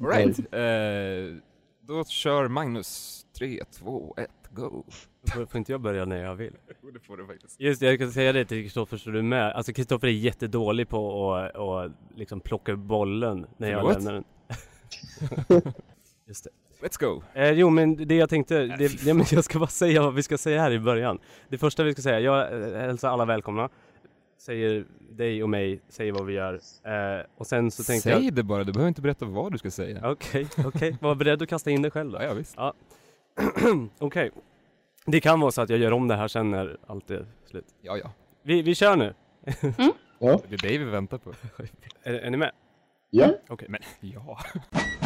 Alright, eh, då kör Magnus. 3, 2, 1, go. Får, får inte jag börja när jag vill? Jo, det får du faktiskt. Just det, jag kan säga det till Kristoffer så du är med. Alltså Kristoffer är jättedålig på att och liksom plocka upp bollen när jag lämnar den. Just det. Let's go. Eh, jo men det jag tänkte, det, ja, men jag ska bara säga vad vi ska säga här i början. Det första vi ska säga, jag eh, hälsar alla välkomna. Säger dig och mig, säger vad vi gör. Eh, och sen så tänkte Säg jag... det bara, du behöver inte berätta vad du ska säga. Okej, okej. Var beredd att kasta in det själv då. Ja, ja visst. Okej. Det kan vara så att jag gör om det här sen när allt är slut. Ja, ja. Vi, vi kör nu. Ja, Det är dig vi väntar på. Är, är ni med? ja. Okej. Men ja.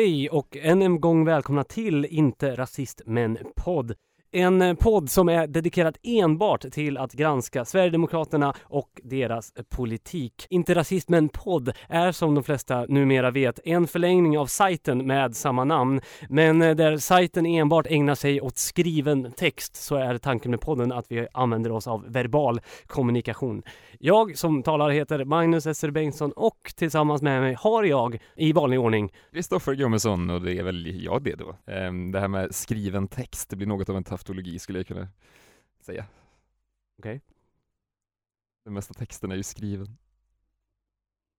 Hej och än en gång välkomna till Inte Rasist Men Podd. En eh, podd som är dedikerad enbart till att granska Sverigedemokraterna och deras eh, politik. Inte Rasist Men Podd är som de flesta numera vet en förlängning av sajten med samma namn. Men eh, där sajten enbart ägnar sig åt skriven text så är tanken med podden att vi använder oss av verbal kommunikation. Jag som talar heter Magnus Esser Bengtsson och tillsammans med mig har jag i vanlig ordning Kristoffer Gummesson och det är väl jag det då. Ehm, det här med skriven text, det blir något av en taftologi skulle jag kunna säga. Okej. Den mesta texten är ju skriven.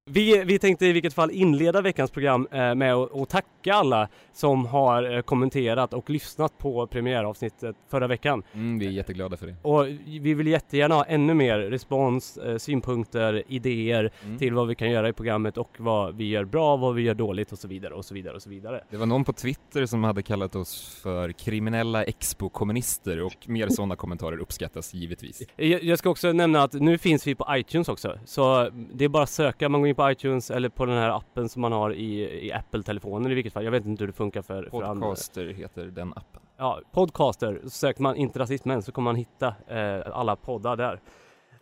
Vi, vi tänkte i vilket fall inleda veckans program eh, med att tacka alla som har eh, kommenterat och lyssnat på premiäravsnittet förra veckan. Mm, vi är jätteglada för det. Och vi vill jättegärna ha ännu mer respons, eh, synpunkter, idéer Mm. till vad vi kan göra i programmet och vad vi gör bra, vad vi gör dåligt och så vidare och så vidare och så vidare. Det var någon på Twitter som hade kallat oss för kriminella expo-kommunister och mer sådana kommentarer uppskattas givetvis. Jag, jag ska också nämna att nu finns vi på iTunes också, så det är bara att söka, man går in på iTunes eller på den här appen som man har i, i Apple-telefonen i vilket fall. Jag vet inte hur det funkar för, för andra. Podcaster heter den appen. Ja, podcaster. Så söker man inte rasist men så kommer man hitta eh, alla poddar där.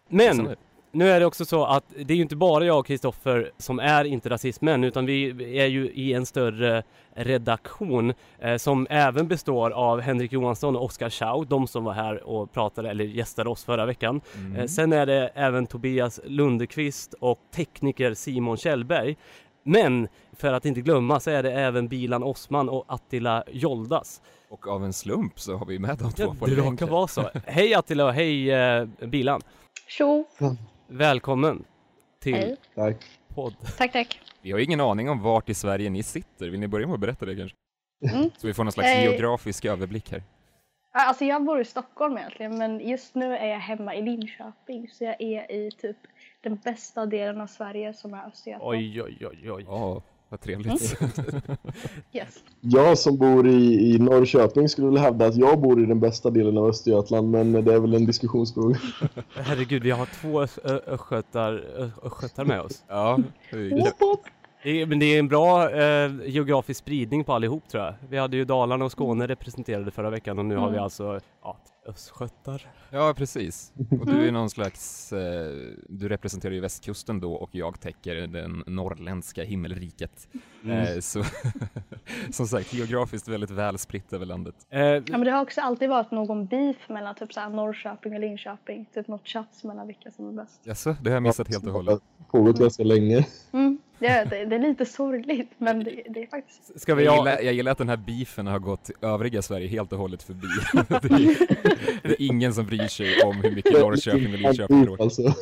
Men. Nu är det också så att det är ju inte bara jag och Kristoffer som är inte rasismen utan vi är ju i en större redaktion eh, som även består av Henrik Johansson och Oskar Schau, de som var här och pratade eller gästade oss förra veckan. Mm. Eh, sen är det även Tobias Lundekvist och tekniker Simon Kjellberg. Men för att inte glömma så är det även Bilan Osman och Attila Joldas. Och av en slump så har vi med de två Ja, på det råkar vara så. Hej Attila och hej eh, Bilan. Tjo! Välkommen till Hej. Tack. podd. Tack, tack. Vi har ingen aning om vart i Sverige ni sitter. Vill ni börja med att berätta det kanske? Mm. Så vi får någon slags Eh. geografisk överblick här. Ja, Alltså jag bor i Stockholm egentligen men just nu är jag hemma i Linköping så jag är i typ den bästa delen av Sverige som är Östergötland. Oj, oj, oj, oj. Ja, vad trevligt. Yes. Jag som bor i, i Norrköping skulle vilja hävda att jag bor i den bästa delen av Östergötland, men det är väl en diskussionsfråga. Herregud, vi har två östgötar, ö- östgötar med oss. ja, det är- men det är en bra eh, geografisk spridning på allihop tror jag. Vi hade ju Dalarna och Skåne representerade förra veckan och nu har vi Mm. alltså ja, östgötar. ja, precis. Och du är någon slags, eh, du representerar ju västkusten då och jag täcker den norrländska himmelriket. Mm. Eh, så som sagt, geografiskt väldigt väl spritt över landet. Eh, Ja, men det har också alltid varit någon beef mellan typ så här Norrköping och Linköping. Typ något tjafs mellan vilka som är bäst. Jaså, det har jag missat helt och hållet. Pågått ganska länge. Mm. Är, det, det är lite sorgligt men det, det är faktiskt... ska vi Jag gillar, jag gillar att den här beefen har gått övriga Sverige helt och hållet förbi. det, är, ingen som bryr sig om hur mycket Norrköping och Linköping bråkar. Alltså.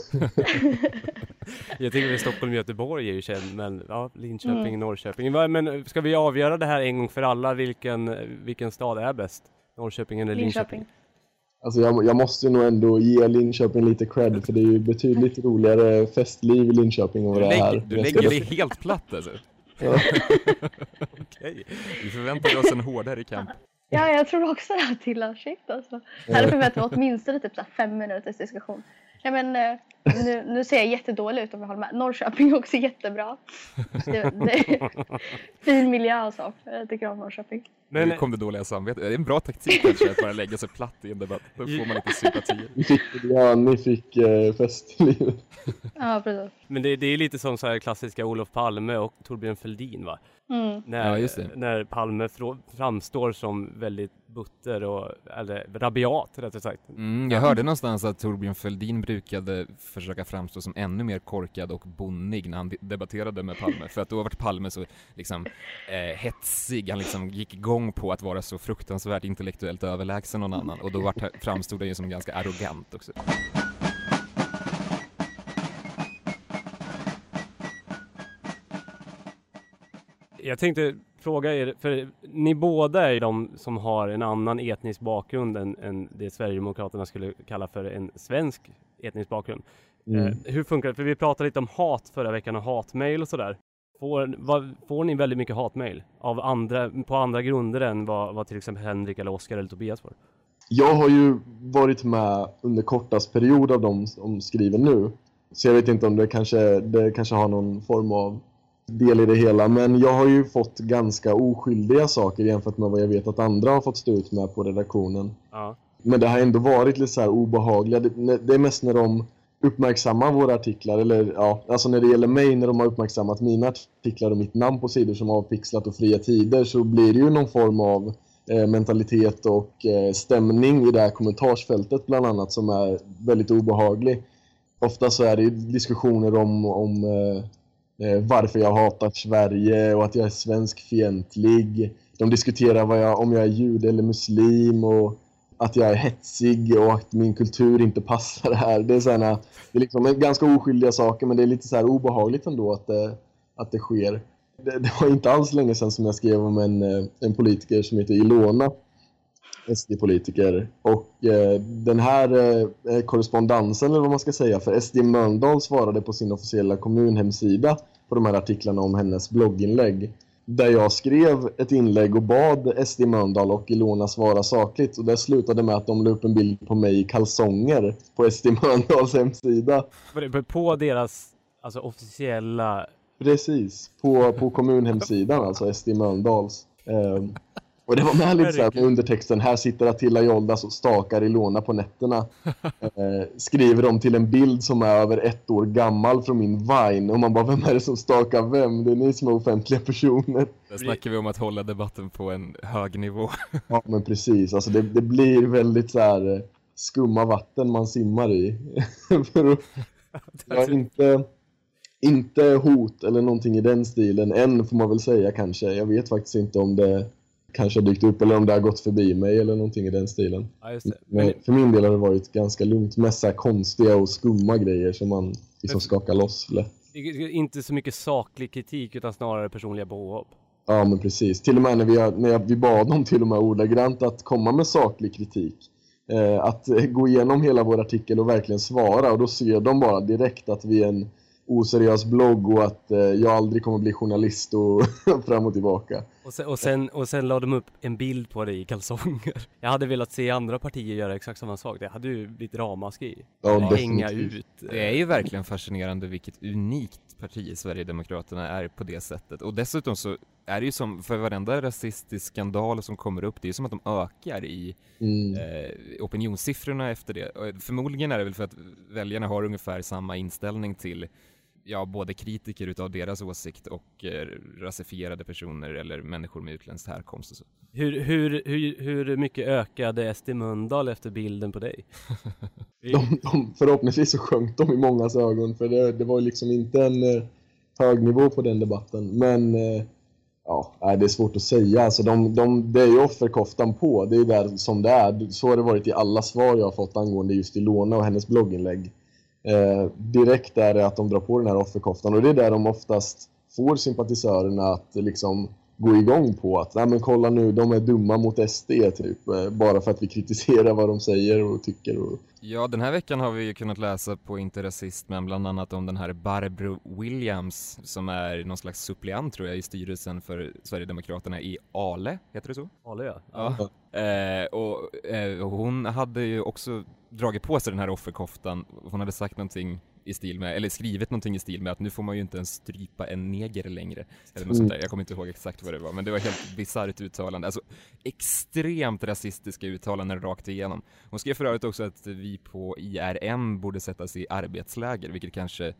Jag tycker att Stockholm och Göteborg är ju känd, men ja, Linköping, Mm. Norrköping. Men ska vi avgöra det här en gång för alla? Vilken, vilken stad är bäst? Norrköping eller Linköping? Linköping. Alltså jag, jag måste nog ändå ge Linköping lite cred, för det är ju betydligt roligare festliv i Linköping än vad det är här. du lägger dig helt platt alltså. Ja. Okej, vi förväntar oss en hårdare kamp. Ja, jag tror också det här till shit alltså. Här förväntar vi åtminstone typ så här fem minuters diskussion. Ja, men, eh, nu, nu ser jag jättedålig ut om jag håller med. Norrköping är också jättebra. Det, det, fin miljö och så. Jag tycker om Norrköping. Men- nu kom det dåliga samvetet. Det är en bra taktik kanske att bara lägga sig platt i en debatt. Då får man lite sympatier. Ja, ni fick eh, festlivet. Ja, precis. Men det, det är lite som så här klassiska Olof Palme och Torbjörn Fälldin va? Mm. När, Ja, just det. när Palme framstår som väldigt butter och, eller rabiat rättare sagt. Mm, jag hörde någonstans att Torbjörn Fälldin brukade försöka framstå som ännu mer korkad och bonnig när han de- debatterade med Palme. För att då var Palme så liksom eh, hetsig, han liksom gick igång på att vara så fruktansvärt intellektuellt överlägsen någon annan. Och då vart, framstod han ju som ganska arrogant också. Jag tänkte fråga er, för ni båda är de som har en annan etnisk bakgrund än, än det Sverigedemokraterna skulle kalla för en svensk etnisk bakgrund. Mm. Eh, hur funkar det? För vi pratade lite om hat förra veckan och hatmejl och sådär. Får, vad, får ni väldigt mycket hatmejl av andra, på andra grunder än vad, vad till exempel Henrik eller Oskar eller Tobias får? Jag har ju varit med under kortast period av de som skriver nu. Så jag vet inte om det kanske, det kanske har någon form av del i det hela. Men jag har ju fått ganska oskyldiga saker jämfört med vad jag vet att andra har fått stå ut med på redaktionen. Ja. Men det har ändå varit lite så här obehagliga. Det, det är mest när de uppmärksammar våra artiklar, eller ja, alltså när det gäller mig, när de har uppmärksammat mina artiklar och mitt namn på sidor som avpixlat och fria tider så blir det ju någon form av eh, mentalitet och eh, stämning i det här kommentarsfältet bland annat som är väldigt obehaglig. Ofta så är det diskussioner om, om eh, Eh, varför jag hatar Sverige och att jag är svenskfientlig. De diskuterar vad jag, om jag är jude eller muslim och att jag är hetsig och att min kultur inte passar här. Det är, såna, det är liksom ganska oskyldiga saker men det är lite så här obehagligt ändå att det, att det sker. Det, det var inte alls länge sedan som jag skrev om en, eh, en politiker som heter Ilona. SD-politiker. Och eh, den här eh, korrespondensen, eller vad man ska säga, för SD Mölndal svarade på sin officiella kommunhemsida på de här artiklarna om hennes blogginlägg. Där jag skrev ett inlägg och bad SD Mölndal och Ilona svara sakligt. Och det slutade med att de la upp en bild på mig i kalsonger på SD Mölndals hemsida. På deras alltså, officiella... Precis, på, på kommunhemsidan, alltså SD Mölndals. Ehm, och det var med lite så här med undertexten, här sitter Attila Joldas och stakar Ilona på nätterna. Eh, skriver de till en bild som är över ett år gammal från min Vine. Och man bara, vem är det som stakar vem? Det är ni som är offentliga personer. Där snackar vi om att hålla debatten på en hög nivå. Ja men precis, alltså det, det blir väldigt så här eh, skumma vatten man simmar i. För att, jag är inte, inte hot eller någonting i den stilen än får man väl säga kanske. Jag vet faktiskt inte om det kanske har dykt upp eller om det har gått förbi mig eller någonting i den stilen. Ja. Men för min del har det varit ganska lugnt. Mest så konstiga och skumma grejer som man liksom skakar loss lätt. inte så mycket saklig kritik utan snarare personliga påhopp. Ja men precis. Till och med när vi, när vi bad dem till och med ordagrant att komma med saklig kritik. Eh, att gå igenom hela vår artikel och verkligen svara och då ser de bara direkt att vi är en oseriös blogg och att eh, jag aldrig kommer bli journalist och fram och tillbaka. Och sen, och, sen, och sen la de upp en bild på dig i kalsonger. Jag hade velat se andra partier göra exakt samma sak. Det hade ju blivit ramaskri. Ja, Hänga ut. Det är ju verkligen fascinerande vilket unikt parti Sverigedemokraterna är på det sättet. Och dessutom så är det ju som, för varenda rasistisk skandal som kommer upp, det är ju som att de ökar i Mm. eh, opinionssiffrorna efter det. Förmodligen är det väl för att väljarna har ungefär samma inställning till ja, både kritiker utav deras åsikt och eh, rasifierade personer eller människor med utländsk härkomst och så. Hur, hur, hur, hur mycket ökade SD Mölndal efter bilden på dig? De, de, förhoppningsvis så sjönk de i mångas ögon för det, det var ju liksom inte en eh, hög nivå på den debatten. Men eh, ja, det är svårt att säga. Alltså de, de, det är ju offerkoftan på. Det är där som det är. Så har det varit i alla svar jag har fått angående just Ilona och hennes blogginlägg. Eh, direkt är det att de drar på den här offerkoftan. Och det är där de oftast får sympatisörerna att liksom gå igång på att Nej, men kolla nu, de är dumma mot SD typ. Eh, bara för att vi kritiserar vad de säger och tycker. Och, Ja, den här veckan har vi ju kunnat läsa på Inte Rasist, men bland annat om den här Barbro Williams som är någon slags suppleant tror jag i styrelsen för Sverigedemokraterna i Ale, heter det så? Ale ja. Ja. Eh, och, eh, och hon hade ju också dragit på sig den här offerkoftan. Hon hade sagt någonting i stil med, eller skrivit någonting i stil med att nu får man ju inte ens strypa en neger längre. Eller något sånt där. Jag kommer inte ihåg exakt vad det var, men det var helt bisarrt uttalande. Alltså extremt rasistiska uttalanden rakt igenom. Hon skrev för övrigt också att vi på IRM borde sättas i arbetsläger, vilket kanske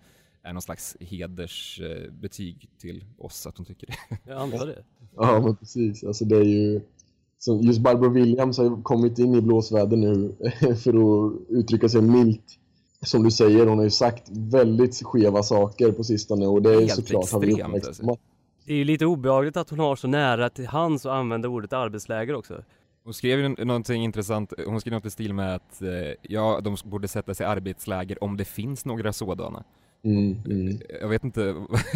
är någon slags hedersbetyg till oss att hon tycker det. Jag antar det. Ja, men precis. Alltså det är ju... Så just Barbro Williams har ju kommit in i blåsväder nu för att uttrycka sig milt. Som du säger, hon har ju sagt väldigt skeva saker på sistone och det är Helt såklart har vi extremt, alltså. uppmärksammat. Det är ju lite obehagligt att hon har så nära till hands och använder ordet arbetsläger också. Hon skrev ju någonting intressant, hon skrev något i stil med att eh, ja, de borde sätta sig i arbetsläger om det finns några sådana. Mm, mm. Jag vet inte,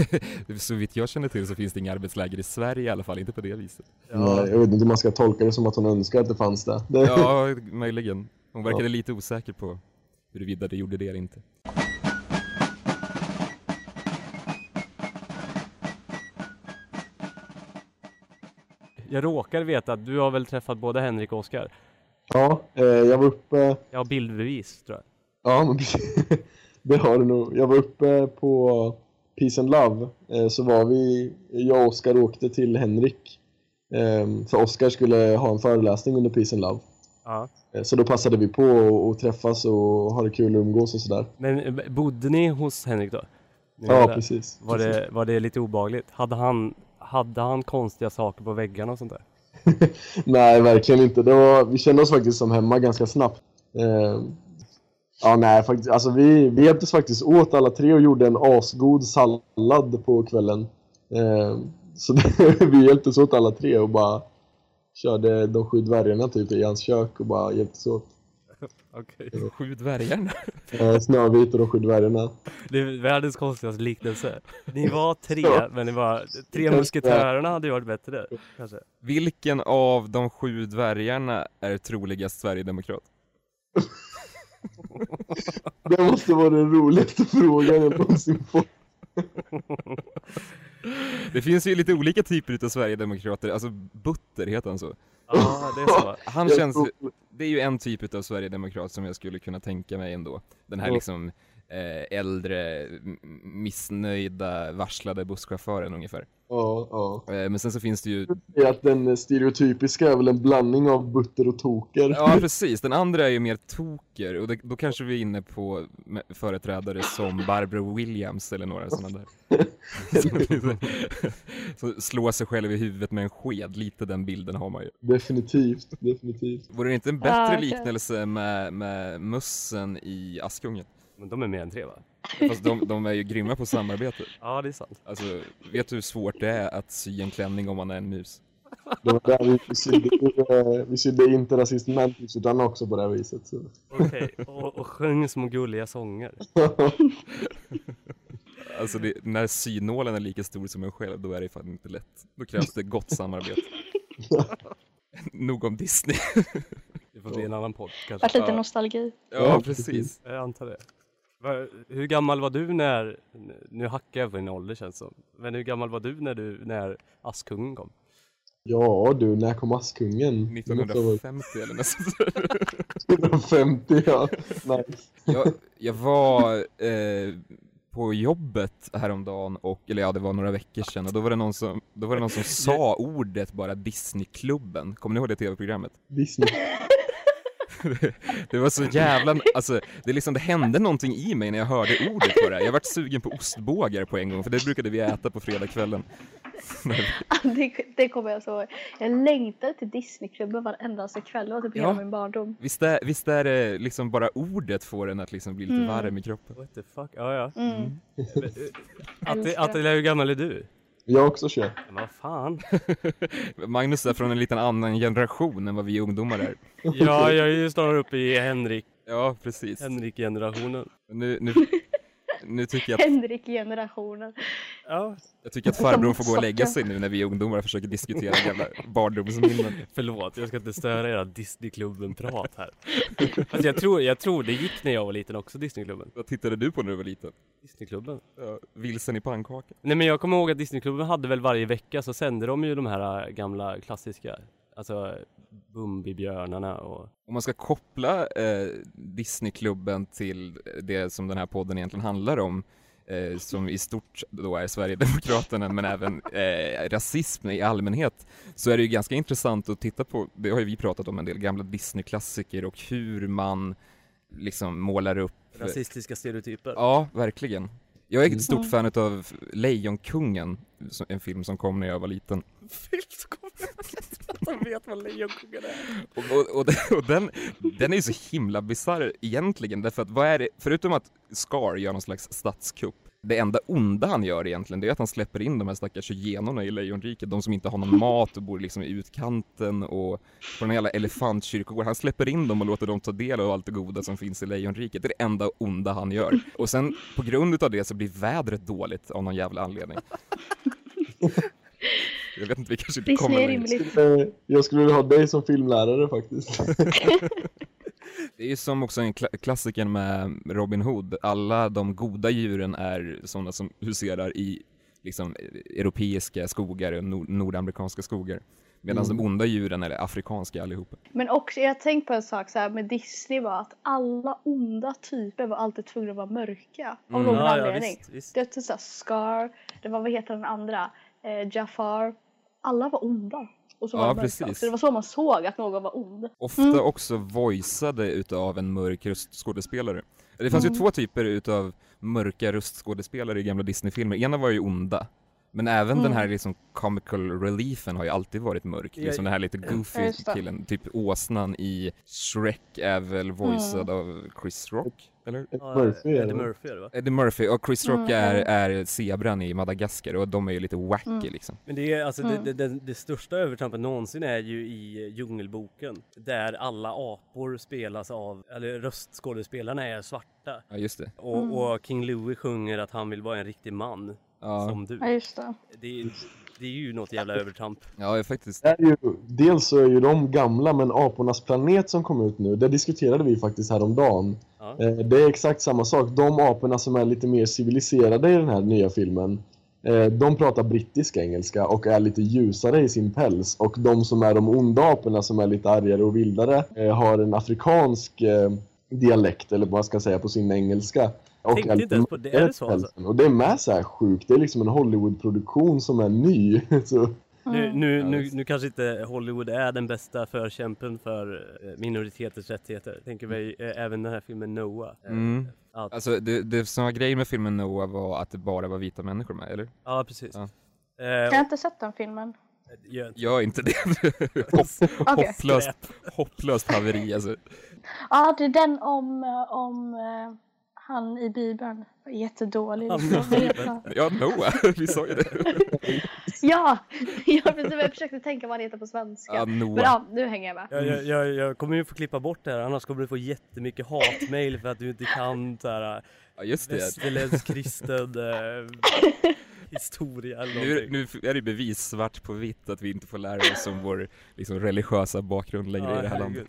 så vitt jag känner till så finns det inga arbetsläger i Sverige i alla fall, inte på det viset. Nej, jag vet inte om man ska tolka det som att hon önskar att det fanns det. det Ja, möjligen. Hon verkade Ja. lite osäker på huruvida det gjorde det eller inte. Jag råkar veta att du har väl träffat både Henrik och Oskar? ja eh, jag var uppe... Jag har bildbevis tror jag. Ja, men det har du nog. Jag var uppe på Peace and Love. Eh, så var vi, jag och Oskar åkte till Henrik. Eh, för Oskar skulle ha en föreläsning under Peace and Love. Ja. Eh, Så då passade vi på att- träffas och ha det kul och umgås och sådär. Men eh, bodde ni hos Henrik då? Ni Ja, där? precis. Var det, var det lite obehagligt? Hade han, hade han konstiga saker på väggarna och sånt där? Nej, verkligen inte. Det var, vi kände oss faktiskt som hemma ganska snabbt. Eh, ja, nej, faktiskt. Alltså, vi, vi hjälptes faktiskt åt alla tre och gjorde en asgod sallad på kvällen. Eh, så det, vi hjälptes åt alla tre och bara körde de sju dvärgarna typ i hans kök och bara hjälptes åt. Okej. Sju dvärgarna. Eh, Snövit och de sju dvärgarna. Det är världens konstigaste liknelse. Ni var tre, Ja. men ni var... Tre musketörerna hade ju varit bättre, kanske. Vilken av de sju dvärgarna är troligast Sverigedemokrat? Det måste vara den roligaste frågan jag någonsin fått. Det finns ju lite olika typer utav Sverigedemokrater, alltså Butter heter han så? Ja, det är så. Han känns, det är ju en typ utav Sverigedemokrat som jag skulle kunna tänka mig ändå. Den här liksom äldre, m- missnöjda, varslade busschauffören ungefär. Ja, ja. Eh, men sen så finns det ju, Det är att den stereotypiska är väl en blandning av butter och toker. ja precis, den andra är ju mer toker och det, då kanske vi är inne på företrädare som Barbro Williams eller några sådana där. Så slå sig själv i huvudet med en sked, lite den bilden har man ju. Definitivt, definitivt. Vore det inte en bättre okej. liknelse med, med mössen i Askungen? Men de är mer än tre va? Fast de, de är ju grymma på samarbete. Ja, det är sant. Alltså, vet du hur svårt det är att sy en klänning om man är en mus? Det var där vi sydde, eh, vi sydde inte rasist mentis utan också på det här viset. Så. Okej, och, och sjöng små gulliga sånger. Alltså, det, när synålen är lika stor som en själv, då är det fan inte lätt. Då krävs det gott samarbete. Nog om Disney. Det får bli en annan podd kanske. Vart lite nostalgi. Ja, precis. Jag antar det. Hur gammal var du när, nu hackar jag på din ålder känns som, men hur gammal var du när, du, när Askungen kom? Ja du, när kom Askungen? Det måste ha varit 1950 eller något sånt. 1950 ja. Nice. jag, jag var eh, på jobbet häromdagen, och, eller ja, det var några veckor sedan, och då var det någon som, då var det någon som sa ordet bara Disneyklubben. Kommer ni ihåg det tv-programmet? Disney. Det var så jävla, alltså det, liksom, det hände någonting i mig när jag hörde ordet på det. Jag vart sugen på ostbågar på en gång, för det brukade vi äta på fredagskvällen. Det, det kommer jag så ihåg. Jag längtade till Disneyklubben varendaste kväll. Det var typ hela Ja. min barndom. Visst är, visst är det liksom bara ordet får en att liksom bli lite Mm. varm i kroppen? What the fuck? Ja, ja. Mm. Att, att, hur gammal är du? Jag också kör. Men vad fan? Magnus är från en liten annan generation än vad vi ungdomar är. Ja, jag är ju snarare uppe i Henrik, Ja, precis. Henrik-generationen. Nu, nu, nu tycker jag att, Henrik-generationen. Ja, jag tycker att farbror får gå och lägga sig nu när vi ungdomar och försöker diskutera gamla barndomsminnen. förlåt, jag ska inte störa era Disneyklubben-prat här. Alltså jag, tror, jag tror det gick när jag var liten också, Disneyklubben. Vad tittade du på när du var liten? Disneyklubben? Ja, vilsen i pannkaka? Nej men jag kommer ihåg att Disneyklubben hade väl varje vecka så sände de ju de här äh, gamla klassiska, alltså Bumbibjörnarna och Om man ska koppla eh, Disneyklubben till det som den här podden egentligen handlar om, eh, som i stort då är Sverigedemokraterna, men även eh, rasism i allmänhet, så är det ju ganska intressant att titta på, det har ju vi pratat om en del, gamla Disneyklassiker och hur man liksom målar upp rasistiska stereotyper. Ja, verkligen. Jag är ett stort Mm. fan utav Lejonkungen, som- en film som kom när jag var liten. De vet vad Lejonkungen är. Och, och, och, den- och den, den är ju så himla bisarr egentligen, därför att vad är det, förutom att Scar gör någon slags statskupp, det enda onda han gör egentligen, det är att han släpper in de här stackars hyenorna i Lejonriket, de som inte har någon mat och bor liksom i utkanten och på den jävla elefantkyrkogården. Han släpper in dem och låter dem ta del av allt det goda som finns i Lejonriket. Det är det enda onda han gör. Och sen på grund utav det så blir vädret dåligt av någon jävla anledning. Jag vet inte, vi kanske inte kommer längre. rimligt. Jag skulle vilja ha dig som filmlärare faktiskt. Det är ju som också en kla- klassiker med Robin Hood. Alla de goda djuren är sådana som huserar i liksom europeiska skogar och nord- nordamerikanska skogar. Medan Mm. de onda djuren är afrikanska allihopa. Men också, jag har tänkt på en sak så här med Disney var att alla onda typer var alltid tvungna att vara mörka. Av Mm. någon Ja, ja, anledning. visst, visst. Det var typ såhär Scar, det var vad heter den andra? Eh, Jafar. Alla var onda. Och så Ja, var de mörka. precis. Så det var så man såg att någon var ond. Ofta Mm. också voiceade utav en mörk röstskådespelare. Det fanns Mm. ju två typer utav mörka röstskådespelare i gamla Disney-filmer. Ena var ju onda. Men även Mm. den här liksom comical reliefen har ju alltid varit mörk. Ja, Liksom den här lite Ja, goofy det. killen. Typ åsnan i Shrek är väl voicead Mm. av Chris Rock, eller? Ja, Murphy Eddie. Murphy är det va? Eddie Murphy och Chris Rock Mm, är, är zebran i Madagaskar och de är ju lite wacky Mm. liksom. Men det är alltså Mm. det, det, det, det största övertrampet någonsin är ju i eh, Djungelboken. Där alla apor spelas av, eller röstskådespelarna är svarta. Ja just det. Och, Mm. och King Louie sjunger att han vill vara en riktig man. Ja, Som du. Ja just det. Det, är- det är ju något jävla övertramp. ja faktiskt. Det är ju, dels så är ju de gamla, men Apornas planet som kom ut nu, det diskuterade vi faktiskt häromdagen. Ja. Eh, Det är exakt samma sak. De aporna som är lite mer civiliserade i den här nya filmen, eh, de pratar brittisk engelska och är lite ljusare i sin päls. Och de som är de onda aporna som är lite argare och vildare eh, har en afrikansk dialekt, eller vad man ska säga, på sin engelska. Och Tänkte inte ens på det. Är det så, alltså? Och det är med så här sjukt. Det är liksom en Hollywood-produktion som är ny. så, Nu, nu, Ja, nu, nu kanske inte Hollywood är den bästa förkämpen för eh, minoriteters rättigheter. Tänker mig eh, även den här filmen Noah. Mm. Att, Alltså det, det som var grejen med filmen Noah var att det bara var vita människor med, eller? ja, precis. Ja. Eh, Jag har inte sett den filmen. gör inte- Jag är inte det. Hopp, hopplöst, hopplöst haveri alltså. Ja, det är den om, om han i Bibeln. Var Jättedålig. Han han? Ja, Noah, vi sa ju det. Ja, jag, precis, jag försökte tänka vad han heter på svenska. Ja, Men Noah. ja, nu hänger jag med. Jag, jag, jag, jag kommer ju få klippa bort det här annars kommer du få jättemycket hatmail för att du inte kan så här Ja, just det. västerländsk kristen eh, historia eller Nu, nu är det bevis svart på vitt att vi inte får lära oss om vår liksom, religiösa bakgrund längre i det här landet.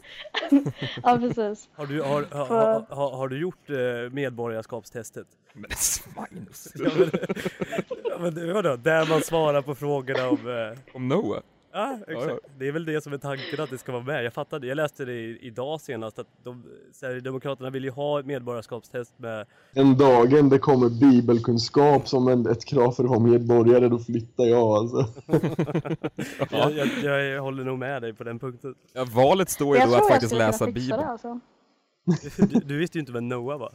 Ja, precis. Har du, har, har, har, har, har du gjort eh, medborgarskapstestet? Men Magnus. Ja, men, ja, men det- vadå, där man svarar på frågorna om... Eh, Om Noah? Ja, exakt. ja. Det är väl det som är tanken att det ska vara med. Jag fattade, jag läste det idag senast att de, Sverigedemokraterna vill ju ha ett medborgarskapstest med Den dagen det kommer bibelkunskap som en, ett krav för att vara medborgare, då flyttar jag alltså. jag, jag, jag håller nog med dig på den punkten. Ja, valet står ju då att faktiskt läsa fixa det Bibeln. alltså. Du, du visste ju inte vem Noah var.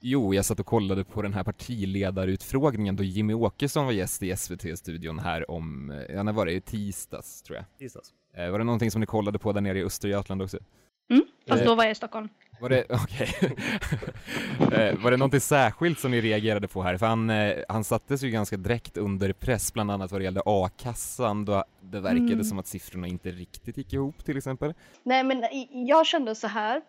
Jo, jag satt och kollade på den här partiledarutfrågningen då Jimmy Åkesson var gäst i SVT-studion här om, eh, ja när var det, i tisdags tror jag. Gissas. Eh, var det någonting som ni kollade på där nere i Östergötland också? Fast Eh, då var jag i Stockholm. Var det, okej. eh, var det någonting särskilt som ni reagerade på här? För han, han sattes ju ganska direkt under press, bland annat vad det gällde a-kassan, då det verkade Mm. som att siffrorna inte riktigt gick ihop till exempel. Nej men jag kände så här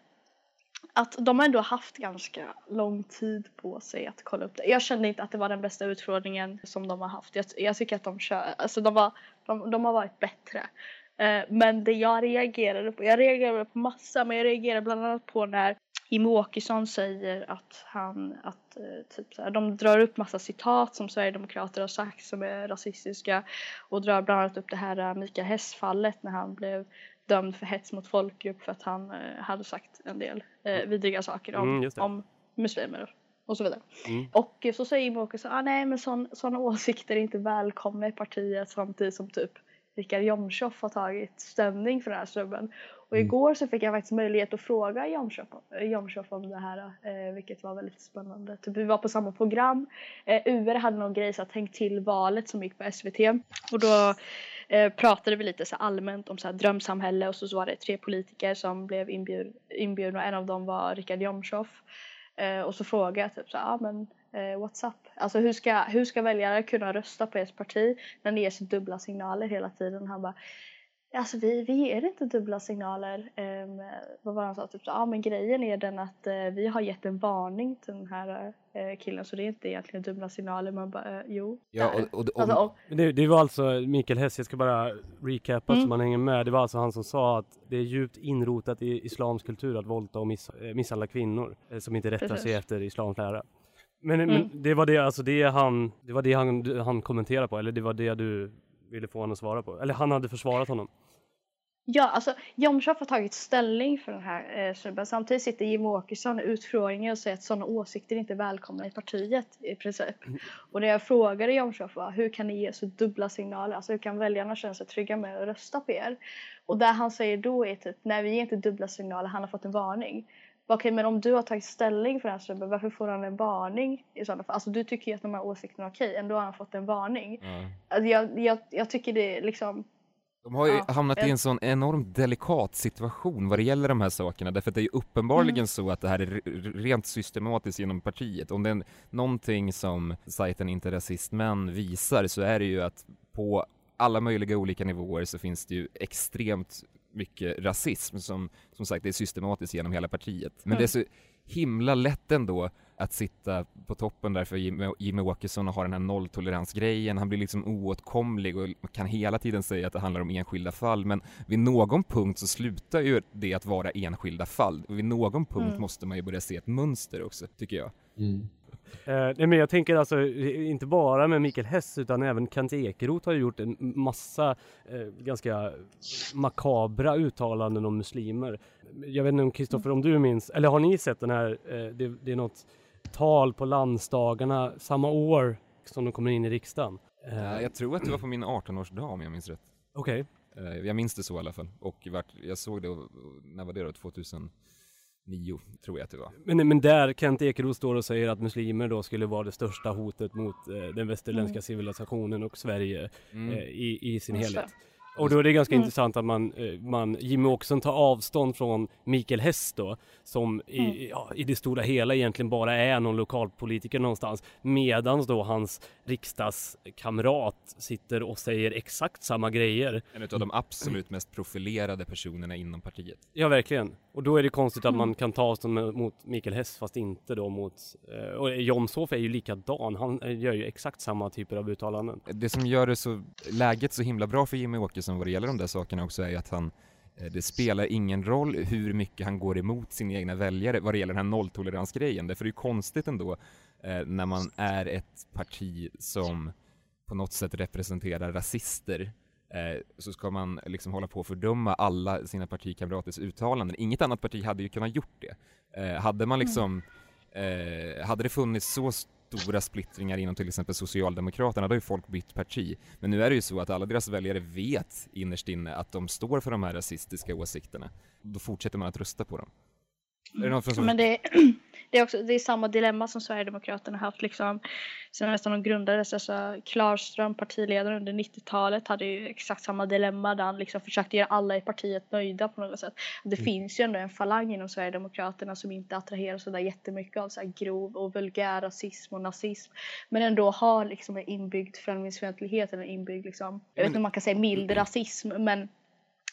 att de har ändå haft ganska lång tid på sig att kolla upp det. Jag kände inte att det var den bästa utfrågningen som de har haft. Jag, jag tycker att de kör, alltså de, var, de, de har varit bättre. Eh, men det jag reagerade på, jag reagerade på massa men jag reagerade bland annat på när Jimmie Åkesson säger att han, att eh, typ så här, de drar upp massa citat som Sverigedemokrater har sagt som är rasistiska och drar bland annat upp det här eh, Mikael Hess-fallet när han blev dömd för hets mot folkgrupp för att han eh, hade sagt en del eh, vidriga saker om, Mm, om muslimer och så vidare. Mm. Och så säger Jimmie Åkesson, ah, nej men sådana åsikter är inte välkomna i partiet samtidigt som typ Richard Jomshof har tagit ställning för den här snubben. Och Mm. igår så fick jag faktiskt möjlighet att fråga Jomshof, eh, om det här, eh, vilket var väldigt spännande. Typ, vi var på samma program. Eh, UR hade någon grej så att tänk till valet som gick på SVT. Och då eh, pratade vi lite så här allmänt om så här drömsamhälle och så, så var det tre politiker som blev inbjud, inbjudna. En av dem var Richard Jomshof. Eh, och så frågade jag typ så här, ah, men eh, what's up? Alltså hur ska, hur ska väljare kunna rösta på ert parti när ni ger så dubbla signaler hela tiden? Han bara, alltså vi, vi ger inte dubbla signaler. Um, vad var det han sa? Typ så, ah, men grejen är den att eh, vi har gett en varning till den här eh, killen så det är inte egentligen dubbla signaler. Man bara, eh, jo. Ja, och, och, och, Alltså, Men Det, det var alltså Mikael Hess, jag ska bara recapa Mm. så man hänger med. Det var alltså han som sa att det är djupt inrotat i islamsk kultur att våldta och miss, misshandla kvinnor som inte rättar sig Precis. efter islams lära. Men, Mm. men det var det, alltså det han, det var det han, han kommenterade på, eller det var det du ville få honom att svara på? Eller han hade försvarat honom? Ja, alltså Jomshof har tagit ställning för den här eh, snubben. Samtidigt sitter Jimmie Åkesson i utfrågningen och säger att sådana åsikter inte är välkomna i partiet i princip. Och när jag frågade Jomshof var hur kan ni ge så dubbla signaler? Alltså hur kan väljarna känna sig trygga med att rösta på er? Och det han säger då är typ, nej vi ger inte dubbla signaler, han har fått en varning. Okej, men om du har tagit ställning för den här snubben, varför får han en varning i sådana fall? Alltså du tycker ju att de här åsikterna är okej, ändå har han fått en varning. ja. Alltså, jag, jag, jag tycker det är liksom De har ju Ja, hamnat i jag- en sån enormt delikat situation vad det gäller de här sakerna, därför att det är ju uppenbarligen Mm. så att det här är re- rent systematiskt genom partiet. Om det är någonting som sajten Inte Rasist Men visar så är det ju att på alla möjliga olika nivåer så finns det ju extremt mycket rasism som, som sagt, det är systematiskt genom hela partiet. Men det är så himla lätt ändå att sitta på toppen där för Jimmy, Jimmy Åkesson och ha den här nolltoleransgrejen. Han blir liksom oåtkomlig och kan hela tiden säga att det handlar om enskilda fall. Men vid någon punkt så slutar ju det att vara enskilda fall. Och vid någon punkt Mm. måste man ju börja se ett mönster också, tycker jag. Mm. Eh, nej, men jag tänker alltså inte bara med Mikael Hess utan även Kent Ekeroth har gjort en massa eh, ganska makabra uttalanden om muslimer. Jag vet inte om Kristoffer om du minns, eller har ni sett den här, eh, det, det är något tal på landsdagarna samma år som de kommer in i riksdagen. Eh, Eh, Jag tror att det var på min 18-årsdag om jag minns rätt. Okej. Eh, Jag minns det så i alla fall. Och vart, jag såg det, och- och- när var det då? 2009 tror jag att det var. Men, men där Kent Ekeroth står och säger att muslimer då skulle vara det största hotet mot eh, den västerländska Mm. civilisationen och Sverige Mm. eh, i, i sin helhet. Och då är det ganska Mm. intressant att man, eh, man, Jimmy Åkesson tar avstånd från Mikael Hess då, som Mm. i, ja, i det stora hela egentligen bara är någon lokalpolitiker någonstans, medans då hans riksdagskamrat sitter och säger exakt samma grejer. En av de absolut mest profilerade personerna inom partiet. Ja, verkligen. Och då är det konstigt att Mm. man kan ta avstånd mot Mikael Hess fast inte då mot... Eh, och Jomshof är ju likadan, han eh, gör ju exakt samma typer av uttalanden. Det som gör det så, läget så himla bra för Jimmy Åkesson vad det gäller de där sakerna också är ju att han eh, det spelar ingen roll hur mycket han går emot sina egna väljare vad det gäller den här nolltoleransgrejen. Därför är det ju konstigt ändå eh, när man är ett parti som på något sätt representerar rasister eh, så ska man liksom hålla på att fördöma alla sina partikamraters uttalanden. Inget annat parti hade ju kunnat gjort det. Hade man liksom, eh, hade det funnits så stora splittringar inom till exempel Socialdemokraterna, då har ju folk bytt parti. Men nu är det ju så att alla deras väljare vet innerst inne att de står för de här rasistiska åsikterna. Då fortsätter man att rösta på dem. Är det någon från Men det, det, är också, det är samma dilemma som Sverigedemokraterna haft liksom sen nästan de grundades. Alltså Klarström, partiledaren under 90-talet, hade ju exakt samma dilemma där han liksom försökte göra alla i partiet nöjda på något sätt. Det finns ju ändå en falang inom Sverigedemokraterna som inte attraherar sådär jättemycket av så grov och vulgär rasism och nazism. Men ändå har liksom en inbyggd främlingsfientlighet eller en inbyggd liksom, jag vet inte om man kan säga mild rasism men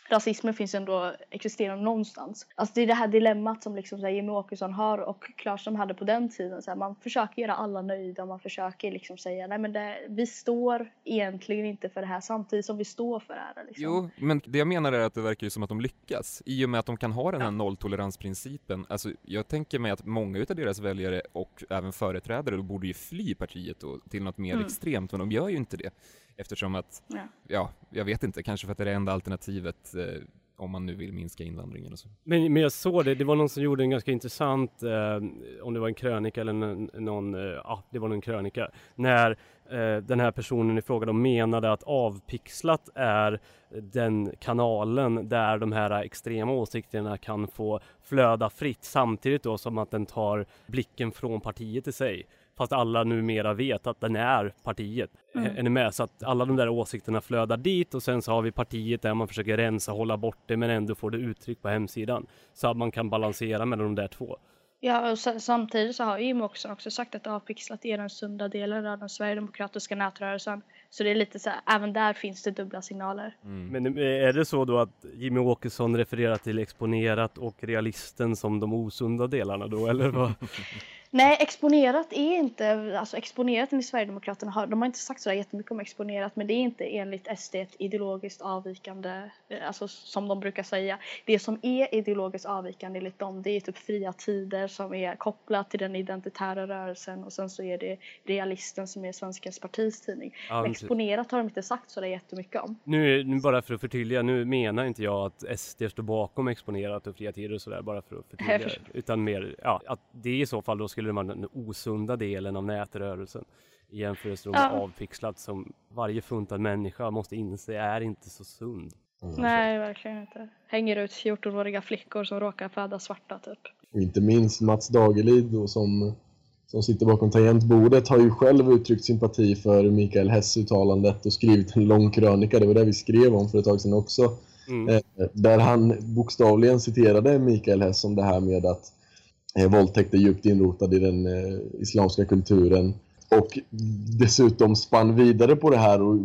rasismen finns ändå existerar någonstans. Alltså det är det här dilemmat som liksom så här, Jimmie Åkesson har och Klarström hade på den tiden. Så här, man försöker göra alla nöjda man försöker liksom säga nej men det, vi står egentligen inte för det här samtidigt som vi står för det här. Liksom. Jo, men det jag menar är att det verkar ju som att de lyckas i och med att de kan ha den här nolltoleransprincipen. Alltså, jag tänker mig att många utav deras väljare och även företrädare då borde ju fly partiet då, till något mer Mm. extremt, men de gör ju inte det. Eftersom att, Ja. ja, jag vet inte, kanske för att det är det enda alternativet eh, om man nu vill minska invandringen och så. Men, men jag såg det, det var någon som gjorde en ganska intressant, eh, om det var en krönika eller någon, någon eh, ja det var någon krönika, när eh, den här personen i fråga då menade att avpixlat är den kanalen där de här extrema åsikterna kan få flöda fritt samtidigt då som att den tar blicken från partiet i sig. Fast alla numera vet att den är partiet. Mm. Är ni med? Så att alla de där åsikterna flödar dit och sen så har vi partiet där man försöker rensa, hålla bort det men ändå får det uttryck på hemsidan. Så att man kan balansera mellan de där två. Ja, och sa- samtidigt så har Jimmie Åkesson också sagt att avpixlat är den sunda delen av den sverigedemokratiska nätrörelsen. Så det är lite så här, även där finns det dubbla signaler. Mm. Men är det så då att Jimmy Åkesson refererar till Exponerat och Realisten som de osunda delarna då eller vad? Nej, exponerat är inte, alltså exponerat i Sverigedemokraterna har, de har inte sagt så där jättemycket om exponerat men det är inte enligt SD ett ideologiskt avvikande, eh, alltså som de brukar säga. Det som är ideologiskt avvikande enligt dem det är typ fria tider som är kopplat till den identitära rörelsen och sen så är det realisten som är Svenskans partis tidning. Ja, Men exponerat har de inte sagt så där jättemycket om. Nu, nu bara för att förtydliga, nu menar inte jag att SD står bakom Exponerat och Fria Tider och sådär bara för att förtydliga. utan mer, ja, att det i så fall då skulle vara den osunda delen av nätrörelsen. I jämförelse med Ja. avpixlat som varje funtad människa måste inse är inte så sund. Nej, verkligen inte. Hänger ut 14-åriga flickor som råkar födas svarta typ. Och inte minst Mats Dagelid då, som, som sitter bakom tangentbordet har ju själv uttryckt sympati för Mikael Hess-uttalandet och skrivit en lång krönika, det var det vi skrev om för ett tag sedan också. Mm. Eh, där han bokstavligen citerade Mikael Hess om det här med att eh, våldtäkt är djupt inrotad i den eh, islamska kulturen. Och dessutom spann vidare på det här och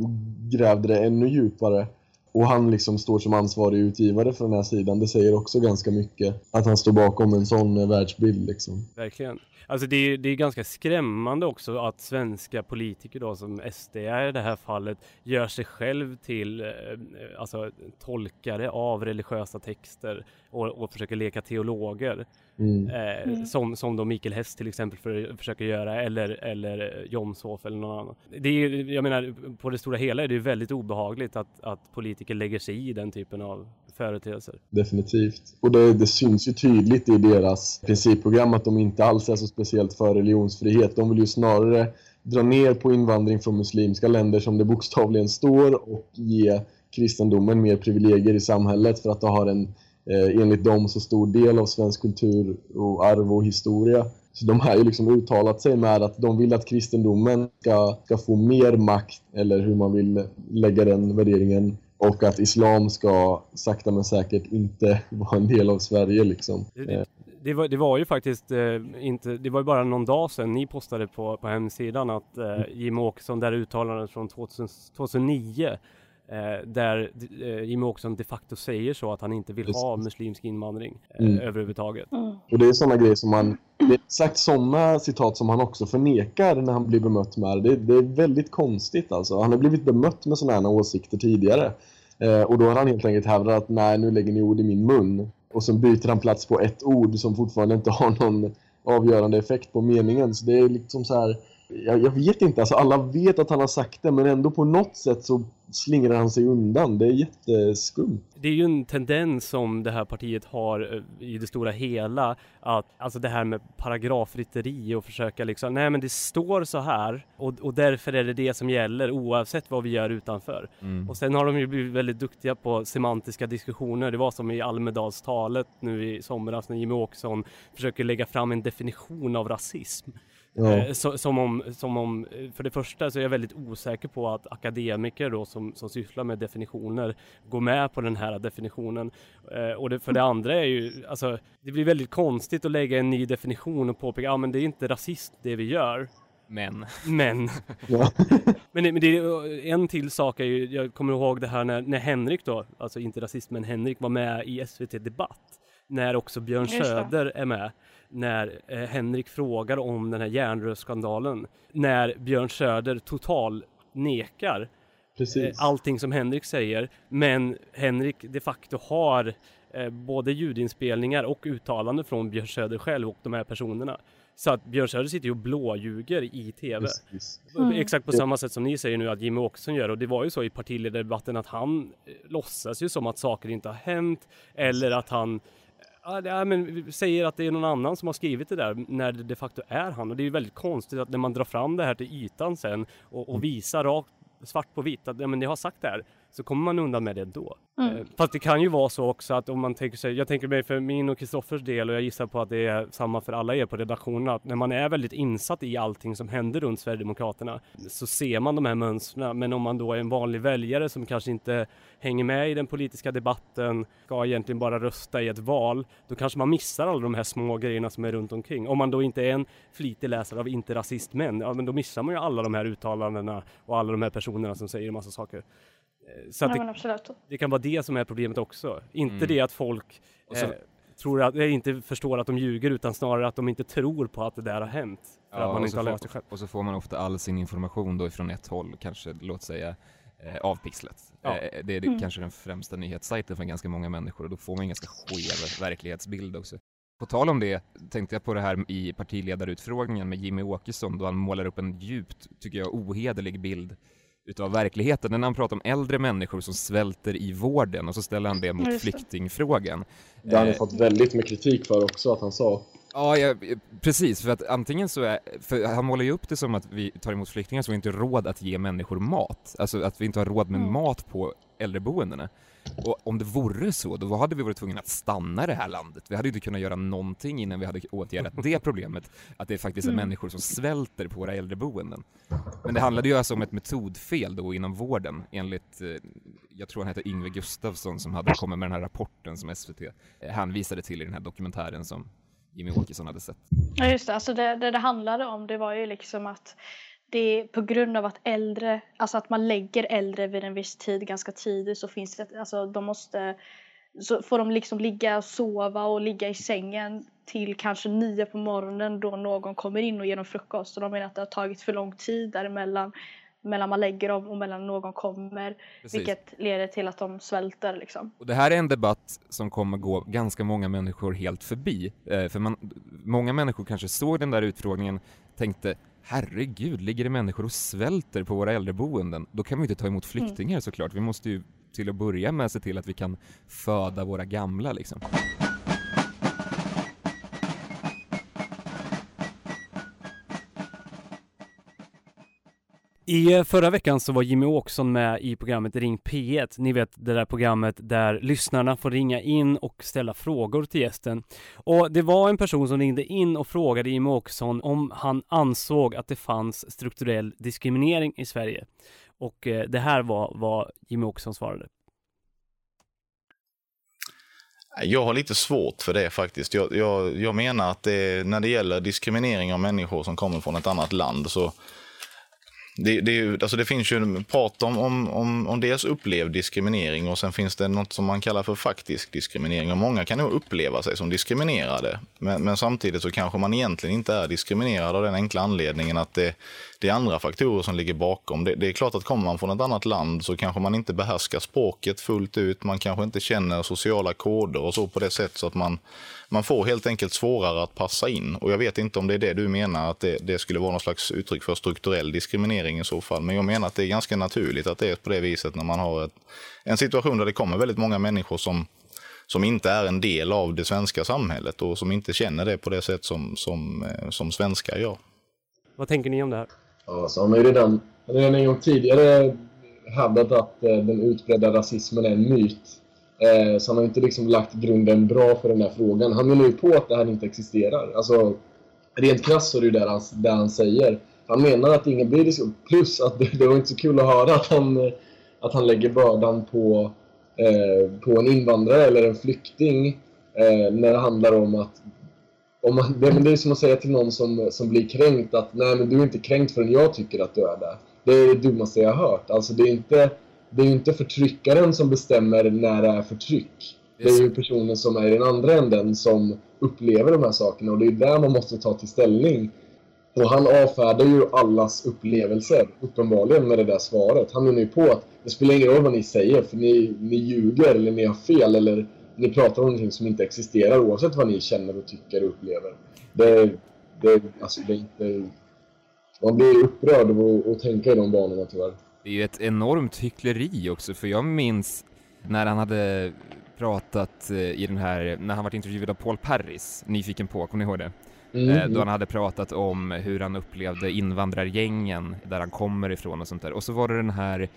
grävde det ännu djupare. Och han liksom står som ansvarig utgivare för den här sidan. Det säger också ganska mycket att han står bakom en sån eh, världsbild liksom. Verkligen. Alltså det är, det är ganska skrämmande också att svenska politiker då som SD är i det här fallet gör sig själv till eh, alltså, tolkare av religiösa texter och, och försöker leka teologer. Mm. Eh, Mm. som, som då Mikael Hess till exempel för, försöker göra eller, eller Jomshof eller någon annan. Det är, jag menar på det stora hela är det ju väldigt obehagligt att, att politiker lägger sig i den typen av företeelser. Definitivt. Och det, det syns ju tydligt i deras principprogram att de inte alls är så speciellt för religionsfrihet. De vill ju snarare dra ner på invandring från muslimska länder som det bokstavligen står och ge kristendomen mer privilegier i samhället för att det har en eh, enligt dem så stor del av svensk kultur och arv och historia. Så de har ju liksom uttalat sig med att de vill att kristendomen ska, ska få mer makt, eller hur man vill lägga den värderingen, och att islam ska sakta men säkert inte vara en del av Sverige liksom. Det, det, var, det var ju faktiskt eh, inte, det var ju bara någon dag sedan ni postade på, på hemsidan att eh, Jimmie Åkesson, där uttalandet från 2000, 2009 eh, där eh, Jimmie Åkesson de facto säger så att han inte vill ha muslimsk invandring eh, Mm. överhuvudtaget. Mm. Och det är sådana grejer som man, det är exakt sådana citat som han också förnekar när han blir bemött med det. Det är väldigt konstigt alltså. Han har blivit bemött med sådana här åsikter tidigare. Eh, och då har han helt enkelt hävdat att nej, nu lägger ni ord i min mun. Och så byter han plats på ett ord som fortfarande inte har någon avgörande effekt på meningen. Så det är liksom så här, jag, jag vet inte, alltså alla vet att han har sagt det men ändå på något sätt så slingrar han sig undan. Det är jätteskumt. Det är ju en tendens som det här partiet har eh, i det stora hela att alltså det här med paragrafrytteri och försöka liksom nej men det står så här och, och därför är det det som gäller oavsett vad vi gör utanför. Mm. Och sen har de ju blivit väldigt duktiga på semantiska diskussioner. Det var som i Almedalstalet nu i somras när Jimmie Åkesson försöker lägga fram en definition av rasism. Ja. Eh, så, som, om, som om, eh, för det första så är jag väldigt osäker på att akademiker då som, som sysslar med definitioner går med på den här definitionen. Eh, och det, för det andra är ju, alltså det blir väldigt konstigt att lägga en ny definition och påpeka, ja men det är inte rasism det vi gör. Men. Men. Ja. men, det, men det är en till sak är ju, jag kommer ihåg det här när, när Henrik då, alltså inte rasist men Henrik var med i SVT Debatt. När också Björn. Söder är med. När eh, Henrik frågar om den här järnrörsskandalen. När Björn Söder total nekar eh, allting som Henrik säger. Men Henrik de facto har eh, både ljudinspelningar och uttalanden från Björn Söder själv och de här personerna. Så att Björn Söder sitter ju och blåljuger i TV. Precis. Mm. Exakt på samma sätt som ni säger nu att Jimmy Åkesson gör och det var ju så i partiledardebatten att han eh, låtsas ju som att saker inte har hänt eller att han Ja, men säger att det är någon annan som har skrivit det där när det de facto är han. Och det är ju väldigt konstigt att när man drar fram det här till ytan sen och, och visar rakt svart på vitt att ja, men ni har sagt det här så kommer man undan med det då. Mm. Eh, Fast det kan ju vara så också att om man tänker sig, jag tänker mig för min och Kristoffers del och jag gissar på att det är samma för alla er på redaktionen att när man är väldigt insatt i allting som händer runt Sverigedemokraterna så ser man de här mönstren men om man då är en vanlig väljare som kanske inte hänger med i den politiska debatten ska egentligen bara rösta i ett val då kanske man missar alla de här små grejerna som är runt omkring. Om man då inte är en flitig läsare av Inte rasist men, ja men då missar man ju alla de här uttalandena och alla de här personerna som säger en massa saker. Eh, Så det, det kan vara det som är problemet också. Inte Mm. det att folk så- eh, tror att, eh, inte förstår att de ljuger utan snarare att de inte tror på att det där har hänt. För Ja, att man och inte så har får- läst det själv. Och så får man ofta all sin information då ifrån ett håll, kanske låt säga eh, avpixlat. Ja. Eh, det är Mm. kanske den främsta nyhetssajten för ganska många människor och då får man en ganska skev verklighetsbild också. På tal om det tänkte jag på det här i partiledarutfrågningen med Jimmy Åkesson då han målar upp en djupt, tycker jag, ohederlig bild utav verkligheten. När han pratar om äldre människor som svälter i vården och så ställer han det mot det. flyktingfrågan. Det har han Eh, fått väldigt med kritik för också, att han sa. Ja, ja, precis, för att antingen så är, för han målar ju upp det som att vi tar emot flyktingar så vi inte har råd att ge människor mat, alltså att vi inte har råd med Mm. mat på äldreboendena. Och om det vore så, då hade vi varit tvungna att stanna i det här landet. Vi hade ju inte kunnat göra någonting innan vi hade åtgärdat det problemet, att det faktiskt är Mm. människor som svälter på våra äldreboenden. Men det handlade ju alltså om ett metodfel då inom vården, enligt, eh, jag tror han heter Yngve Gustafsson som hade kommit med den här rapporten som SVT eh, hänvisade till i den här dokumentären som Jimmy Åkesson hade sett. Ja just det, alltså det, det det handlade om det var ju liksom att det är på grund av att äldre, alltså att man lägger äldre vid en viss tid ganska tidigt så finns det, alltså de måste, så får de liksom ligga och sova och ligga i sängen till kanske nio på morgonen då någon kommer in och ger dem frukost och de menar att det har tagit för lång tid däremellan mellan man lägger dem och mellan någon kommer Precis. vilket leder till att de svälter liksom. Och det här är en debatt som kommer gå ganska många människor helt förbi. Eh, för man, många människor kanske såg den där utfrågningen, tänkte herregud, ligger det människor och svälter på våra äldreboenden? Då kan vi inte ta emot flyktingar såklart. Vi måste ju till att börja med se till att vi kan föda våra gamla liksom. I eh, förra veckan så var Jimmy Åkesson med i programmet Ring P1. Ni vet det där programmet där lyssnarna får ringa in och ställa frågor till gästen. Och det var en person som ringde in och frågade Jimmy Åkesson om han ansåg att det fanns strukturell diskriminering i Sverige. Och eh, det här var vad Jimmy Åkesson svarade. Jag har lite svårt för det faktiskt. Jag, jag, jag menar att det, när det gäller diskriminering av människor som kommer från ett annat land så det, det, är alltså det finns ju prat om, om, om, om dels upplevd diskriminering och sen finns det något som man kallar för faktisk diskriminering. Och många kan nog uppleva sig som diskriminerade. Men, men samtidigt så kanske man egentligen inte är diskriminerad av den enkla anledningen att det, det är andra faktorer som ligger bakom. Det, det är klart att kommer man från ett annat land så kanske man inte behärskar språket fullt ut. Man kanske inte känner sociala koder och så på det sätt så att man, man får helt enkelt svårare att passa in. Och jag vet inte om det är det du menar, att det, det skulle vara något slags uttryck för strukturell diskriminering i så fall. Men jag menar att det är ganska naturligt att det är på det viset när man har ett, en situation där det kommer väldigt många människor som, som inte är en del av det svenska samhället och som inte känner det på det sätt som, som, eh, som svenskar gör. Vad tänker ni om det här? Ja, så har man ju redan, redan en gång tidigare hävdat att eh, den utbredda rasismen är en myt. Eh, så han har inte liksom lagt grunden bra för den här frågan. Han menar ju på att det här inte existerar. Alltså, rent krasst så är det ju det han, det han säger. Han menar att ingen blir diskriminerad. Plus att det, det var inte så kul att höra att han, att han lägger bördan på, eh, på en invandrare eller en flykting eh, när det handlar om att om man, det, men det är som att säga till någon som, som blir kränkt att nej men du är inte kränkt förrän jag tycker att du är det. Det är det dummaste jag har hört. Alltså det är inte, det är inte förtryckaren som bestämmer när det är förtryck. Det är ju personen som är i den andra änden som upplever de här sakerna och det är där man måste ta till ställning. Och han avfärdar ju allas upplevelser, uppenbarligen, med det där svaret. Han menar ju på att det spelar ingen roll vad ni säger, för ni, ni ljuger eller ni har fel eller ni pratar om någonting som inte existerar oavsett vad ni känner och tycker och upplever. Det, det, alltså, det är inte... Man blir upprörd av att tänka i de banorna tyvärr. Det är ju ett enormt hyckleri också, för jag minns när han hade pratat eh, i den här, när han varit intervjuad av Paul Parris, Nyfiken på, kommer ni ihåg det? Mm, Då han hade pratat om hur han upplevde invandrargängen där han kommer ifrån och sånt där. Och så var det den här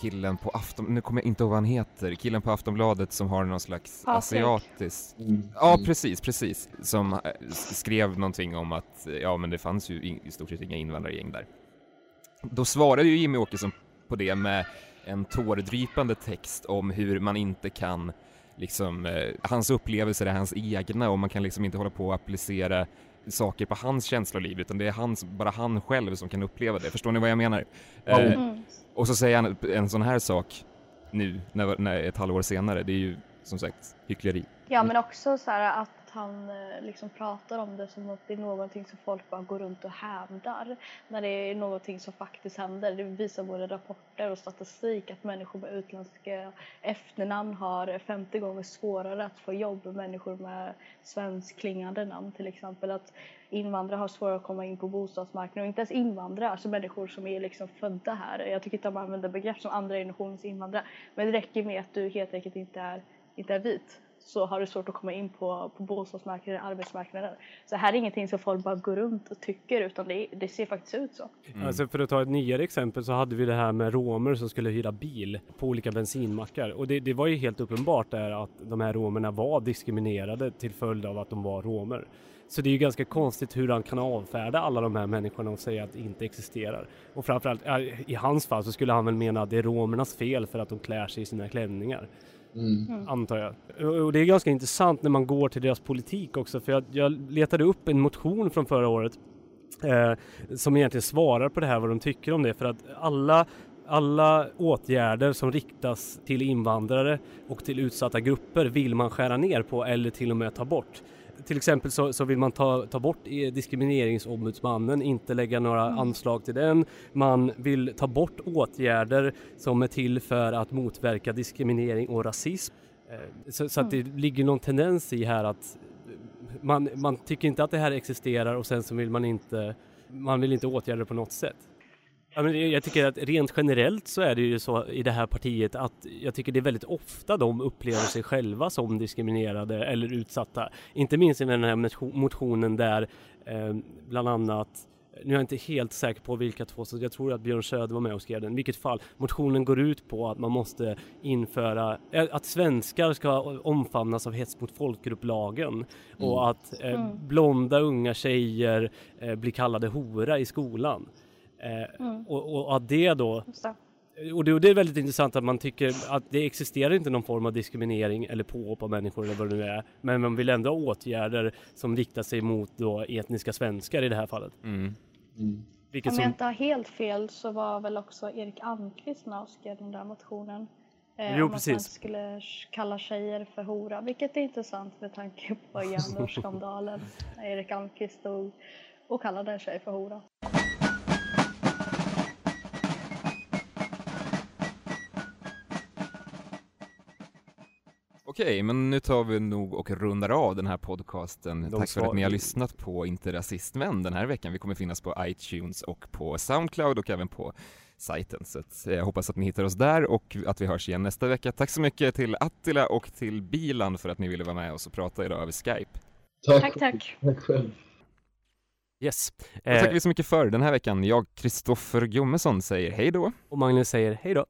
killen på Afton, nu kommer jag inte ihåg vad han heter, killen på Aftonbladet som har någon slags Patrik. asiatisk Mm. Ja, precis, precis. Som eh, skrev någonting om att, ja men det fanns ju i, i stort sett inga invandrargäng där. Då svarade ju Jimmy Åkesson på det med en tårdrypande text om hur man inte kan, liksom, eh, hans upplevelser är hans egna och man kan liksom inte hålla på och applicera saker på hans känsloliv utan det är hans, bara han själv som kan uppleva det. Förstår ni vad jag menar? Eh, Mm. och så säger han en sån här sak nu, när, när ett halvår senare. Det är ju som sagt hyckleri. Ja men också så här att han eh, liksom pratar om det som att det är någonting som folk bara går runt och hävdar. När det är någonting som faktiskt händer. Det visar både rapporter och statistik att människor med utländska efternamn har 50 gånger svårare att få jobb än människor med svenskklingande namn till exempel. Att invandrare har svårare att komma in på bostadsmarknaden och inte ens invandrare, alltså människor som är liksom födda här. Jag tycker inte att man använder begrepp som andra generationens invandrare. Men det räcker med att du helt enkelt inte är, inte är vit så har du svårt att komma in på, på bostadsmarknaden, arbetsmarknaden. Så här är ingenting som folk bara går runt och tycker utan det, det ser faktiskt ut så. Mm. Alltså för att ta ett nyare exempel så hade vi det här med romer som skulle hyra bil på olika bensinmackar. Och det, det var ju helt uppenbart där att de här romerna var diskriminerade till följd av att de var romer. Så det är ju ganska konstigt hur han kan avfärda alla de här människorna och säga att det inte existerar. Och framförallt i hans fall så skulle han väl mena att det är romernas fel för att de klär sig i sina klänningar. Mm. Antar jag. Och- Och det är ganska intressant när man går till deras politik också för jag, jag letade upp en motion från förra året eh, som egentligen svarar på det här vad de tycker om det för att alla alla åtgärder som riktas till invandrare och till utsatta grupper vill man skära ner på eller till och med ta bort. Till exempel så, så vill man ta, ta bort diskrimineringsombudsmannen, inte lägga några anslag till den. Man vill ta bort åtgärder som är till för att motverka diskriminering och rasism. Eh, Så, så att det ligger någon tendens i här att man, man tycker inte att det här existerar och sen så vill man inte, man vill inte åtgärda det på något sätt. Ja, men jag tycker att rent generellt så är det ju så i det här partiet att jag tycker det är väldigt ofta de upplever sig själva som diskriminerade eller utsatta. Inte minst i den här motion- motionen där eh, bland annat nu är jag inte helt säker på vilka två, så jag tror att Björn Söder var med och skrev den. I vilket fall, motionen går ut på att man måste införa, eh, att svenskar ska omfamnas av hets mot folkgrupplagen och att eh, Mm. blonda unga tjejer eh, blir kallade hora i skolan. Eh, Mm. och, och att det då, och det, och det är väldigt intressant att man tycker att det existerar inte någon form av diskriminering eller påhopp av människor eller vad det nu är. Men man vill ändå ha åtgärder som riktar sig mot då etniska svenskar i det här fallet. Mm. Mm. Om som, jag inte har helt fel så var väl också Erik Almqvist med och skrev den där motionen. Eh, Jo, om att man precis. skulle kalla tjejer för hora, vilket är intressant med tanke på järnrörsskandalen. när Erik Almqvist stod och kallade en tjej för hora. Okej, men nu tar vi nog och rundar av den här podcasten. De Tack för att ni har lyssnat på Inte Rasistmän den här veckan. Vi kommer finnas på iTunes och på Soundcloud och även på sajten. Så jag hoppas att ni hittar oss där och att vi hörs igen nästa vecka. Tack så mycket till Attila och till Bilan för att ni ville vara med oss och prata idag över Skype. Tack, tack. Tack själv. yes. Det tackar Eh, vi så mycket för den här veckan. Jag, Kristoffer Gummesson, säger hej då. och Magnus säger hej då.